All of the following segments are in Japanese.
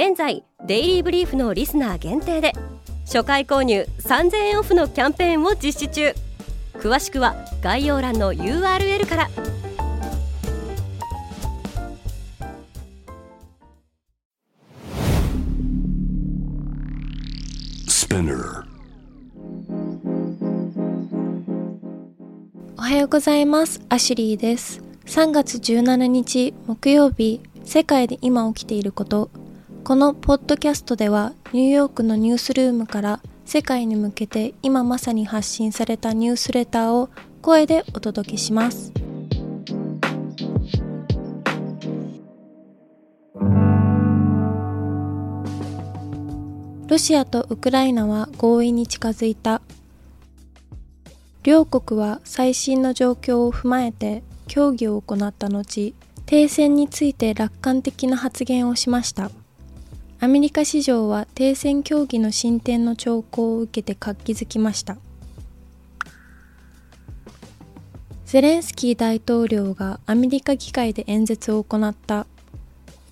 現在デイリーブリーフのリスナー限定で初回購入3000円オフのキャンペーンを実施中。詳しくは概要欄の URL から。おはようございます。アシュリーです。3月17日木曜日世界で今起きていることこのポッドキャストではニューヨークのニュースルームから世界に向けて今まさに発信されたニュースレターを声でお届けします。ロシアとウクライナは合意に近づいた。両国は最新の状況を踏まえて協議を行った後、停戦について楽観的な発言をしました。アメリカ市場は停戦協議の進展の兆候を受けて活気づきました。ゼレンスキー大統領がアメリカ議会で演説を行った。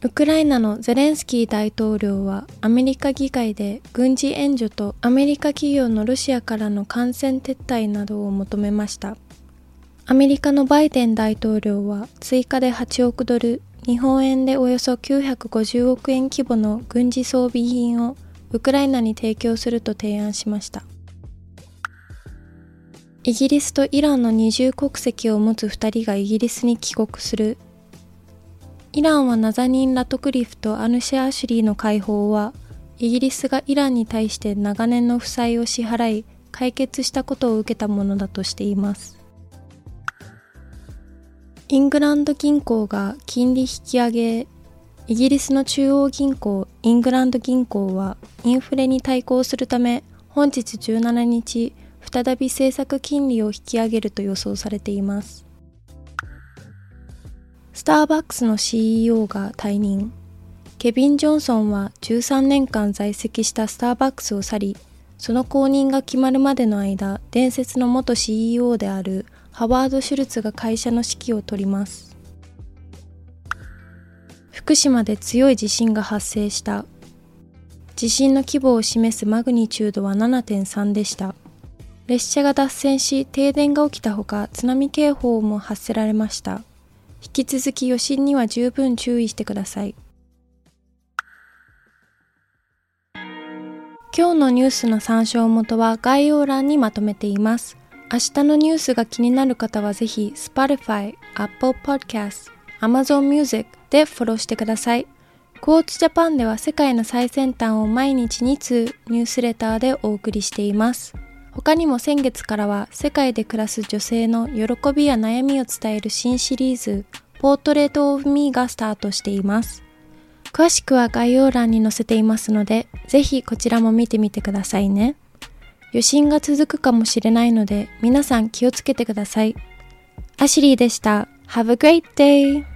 ウクライナのゼレンスキー大統領はアメリカ議会で軍事援助とアメリカ企業のロシアからの感染撤退などを求めました。アメリカのバイデン大統領は追加で8億ドル日本円でおよそ950億円規模の軍事装備品をウクライナに提供すると提案しました。イギリスとイランの二重国籍を持つ2人がイギリスに帰国する。イランはナザニン・ラトクリフとアヌシャ・アシュリーの解放はイギリスがイランに対して長年の負債を支払い解決したことを受けたものだとしています。イングランド銀行が金利引き上げイギリスの中央銀行イングランド銀行はインフレに対抗するため本日17日再び政策金利を引き上げると予想されています。スターバックスの CEO が退任。ケビン・ジョンソンは13年間在籍したスターバックスを去りその後任が決まるまでの間伝説の元 CEO であるハワード・シュルツが会社の指揮を執ります。福島で強い地震が発生した。地震の規模を示すマグニチュードは7.3でした。列車が脱線し停電が起きたほか津波警報も発せられました。引き続き余震には十分注意してください。今日のニュースの参照元は概要欄にまとめています明日のニュースが気になる方はぜひ Spotify、Apple Podcast、Amazon Music でフォローしてください。クォーツジャパンでは世界の最先端を毎日2通ニュースレターでお送りしています。他にも先月からは世界で暮らす女性の喜びや悩みを伝える新シリーズポートレートオブミーがスタートしています。詳しくは概要欄に載せていますので、ぜひこちらも見てみてくださいね。余震が続くかもしれないので皆さん気をつけてください。アシリーでした。Have a great day!